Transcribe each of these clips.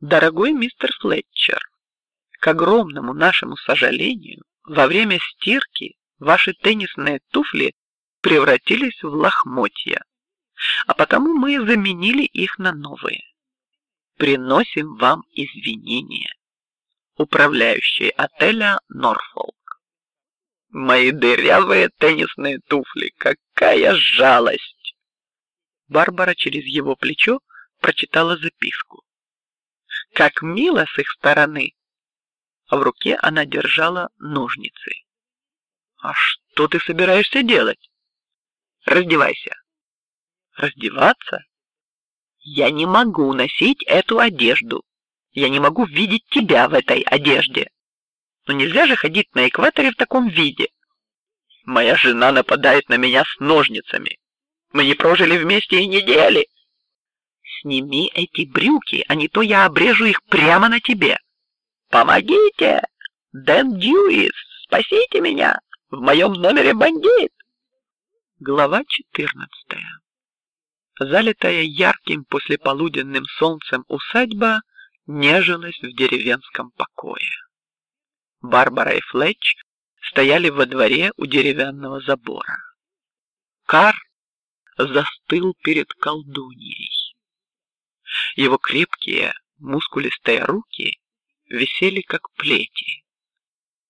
Дорогой мистер Флетчер, к огромному нашему сожалению, во время стирки ваши теннисные туфли превратились в лохмотья, а потому мы заменили их на новые. Приносим вам извинения. Управляющий отеля Норфолк. Мои дырявые теннисные туфли, какая жалость! Барбара через его плечо прочитала записку. Как мило с их стороны. А в руке она держала ножницы. А что ты собираешься делать? Раздевайся. Раздеваться? Я не могу носить эту одежду. Я не могу видеть тебя в этой одежде. Но нельзя же ходить на экваторе в таком виде. Моя жена нападает на меня с ножницами. Мы не прожили вместе и недели. Сними эти брюки, а не то я обрежу их прямо на тебе. Помогите, Дэн Дьюис, спасите меня. В моем номере бандит. Глава четырнадцатая. Залитая ярким послеполуденным солнцем усадьба нежилась в деревенском покое. Барбара и Флетч стояли во дворе у деревянного забора. Кар застыл перед колдуньей. Его крепкие, мускулистые руки висели как плети.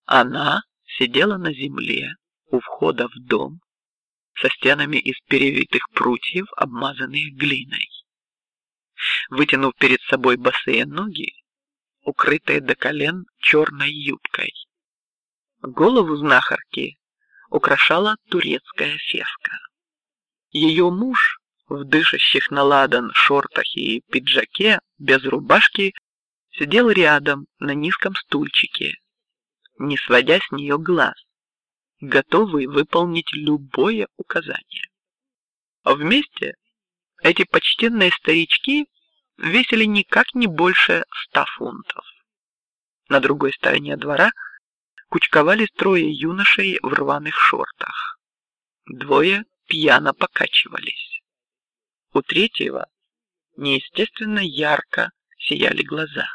Она сидела на земле у входа в дом со стенами из перевитых прутьев, обмазанных глиной. Вытянув перед собой босые ноги, укрытые до колен черной юбкой. Голову знахарки украшала турецкая феска. Ее муж в дышащих на ладан шортах и пиджаке без рубашки сидел рядом на низком стульчике, не сводя с нее глаз, готовый выполнить любое указание. А вместе эти почтенные старички весили никак не больше ста фунтов. На другой стороне двора кучковались трое юношей в рваных шортах. Двое пьяно покачивались. У третьего неестественно ярко сияли глаза.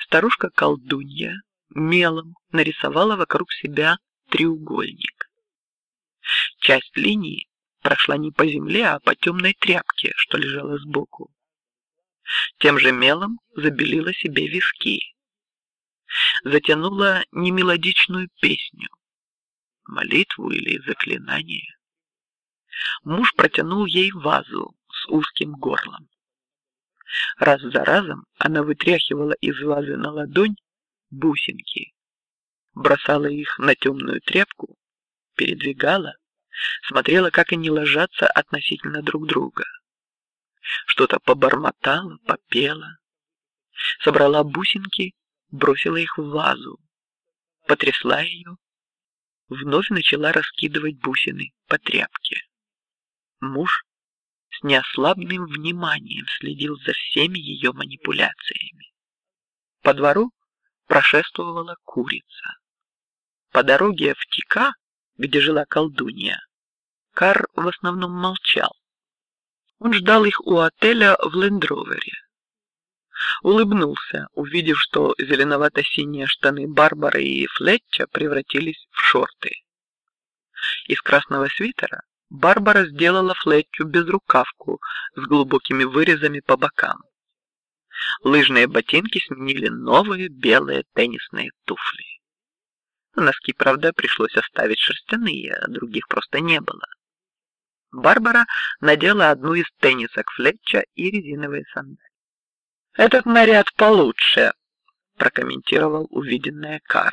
Старушка колдунья мелом нарисовала вокруг себя треугольник. Часть линии прошла не по земле, а по темной тряпке, что лежала сбоку. Тем же мелом забелила себе виски. Затянула немелодичную песню, молитву или заклинание. Муж протянул ей вазу с узким горлом. Раз за разом она вытряхивала из вазы на ладонь бусинки, бросала их на темную тряпку, передвигала, смотрела, как они ложатся относительно друг друга что-то побормотала, попела, собрала бусинки, бросила их в вазу, потрясла ее, вновь начала раскидывать бусины по тряпке. Муж с неослабным вниманием следил за всеми ее манипуляциями. По двору прошествовала курица. По дороге в Тика, где жила колдунья, Кар в основном молчал, он ждал их у отеля в Лендровере. Улыбнулся, увидев, что зеленовато-синие штаны Барбары и Флетча превратились в шорты. Из красного свитера Барбара сделала Флетчу безрукавку с глубокими вырезами по бокам. Лыжные ботинки сменили новые белые теннисные туфли. Носки, правда, пришлось оставить шерстяные, а других просто не было. Барбара надела одну из теннисок Флетча и резиновые сандали. Этот наряд получше, прокомментировал увиденное Кар.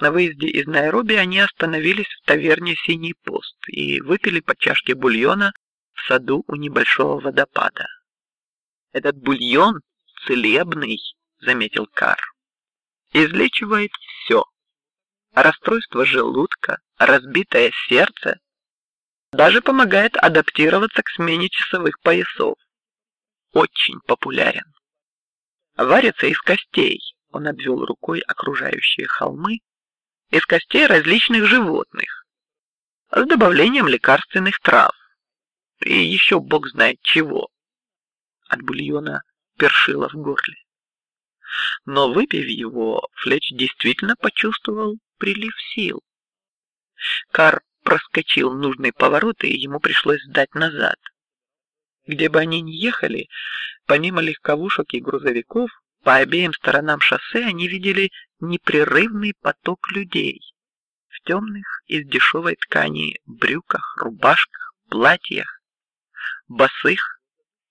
На выезде из Найроби они остановились в таверне Синий пост и выпили по чашке бульона в саду у небольшого водопада. Этот бульон целебный, заметил Кар. Излечивает все: расстройство желудка, разбитое сердце, даже помогает адаптироваться к смене часовых поясов. Очень популярен. Варится из костей. Он обвел рукой окружающие холмы. Из костей различных животных, с добавлением лекарственных трав и еще бог знает чего. От бульона першило в горле. Но выпив его, Флетч действительно почувствовал прилив сил. Кар проскочил нужный поворот, и ему пришлось сдать назад. Где бы они ни ехали, помимо легковушек и грузовиков, по обеим сторонам шоссе они видели непрерывный поток людей в темных из дешевой ткани брюках, рубашках, платьях, босых,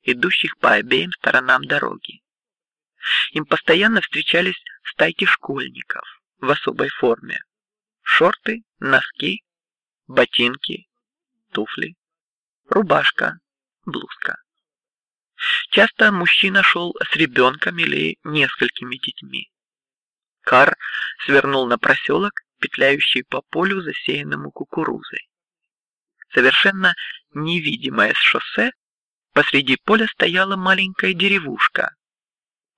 идущих по обеим сторонам дороги. Им постоянно встречались стайки школьников в особой форме: шорты, носки, ботинки, туфли, рубашка, блузка. Часто мужчина шел с ребенком или несколькими детьми. Кар свернул на проселок, петляющий по полю, засеянному кукурузой. Совершенно невидимое с шоссе, посреди поля стояла маленькая деревушка,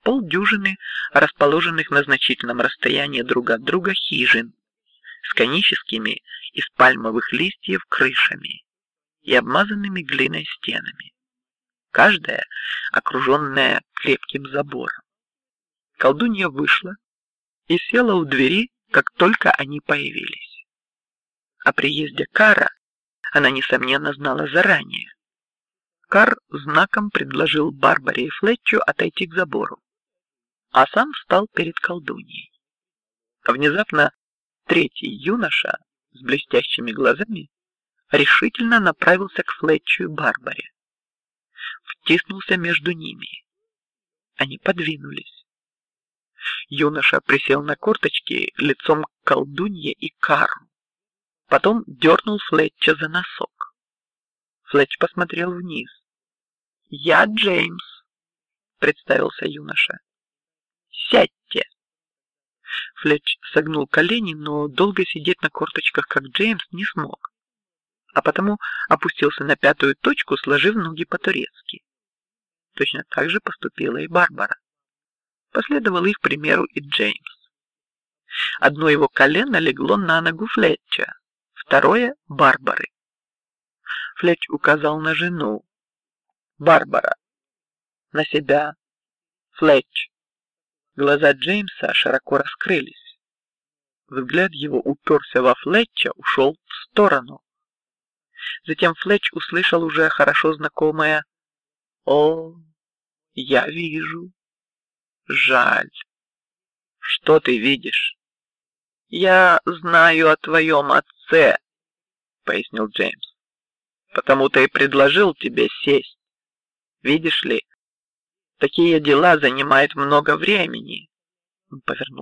полдюжины расположенных на значительном расстоянии друг от друга хижин с коническими из пальмовых листьев крышами и обмазанными глиной стенами, каждая окруженная крепким забором. Колдунья вышла и села у двери, как только они появились. О приезде Кара она несомненно знала заранее. Кар знаком предложил Барбаре и Флетчу отойти к забору, а сам встал перед колдуньей. Внезапно третий юноша с блестящими глазами решительно направился к Флетчу и Барбаре, втиснулся между ними. Они подвинулись. Юноша присел на корточки лицом к колдунье и Кару, потом дернул Флетча за носок. Флетч посмотрел вниз. Я Джеймс, представился юноша. Сядьте. Флетч согнул колени, но долго сидеть на корточках, как Джеймс, не смог, а потому опустился на пятую точку, сложив ноги по-турецки. Точно так же поступила и Барбара. Последовал их примеру и Джеймс. Одно его колено легло на ногу Флетча, второе Барбары. Флетч указал на жену. Барбара. На себя. Флетч. Глаза Джеймса широко раскрылись. Взгляд его уперся во Флетча, ушел в сторону. Затем Флетч услышал уже хорошо знакомое «О, я вижу. Жаль. Что ты видишь?» «Я знаю о твоем отце», — пояснил Джеймс. «Потому-то и предложил тебе сесть. Видишь ли, Такие дела занимают много времени. Он повернул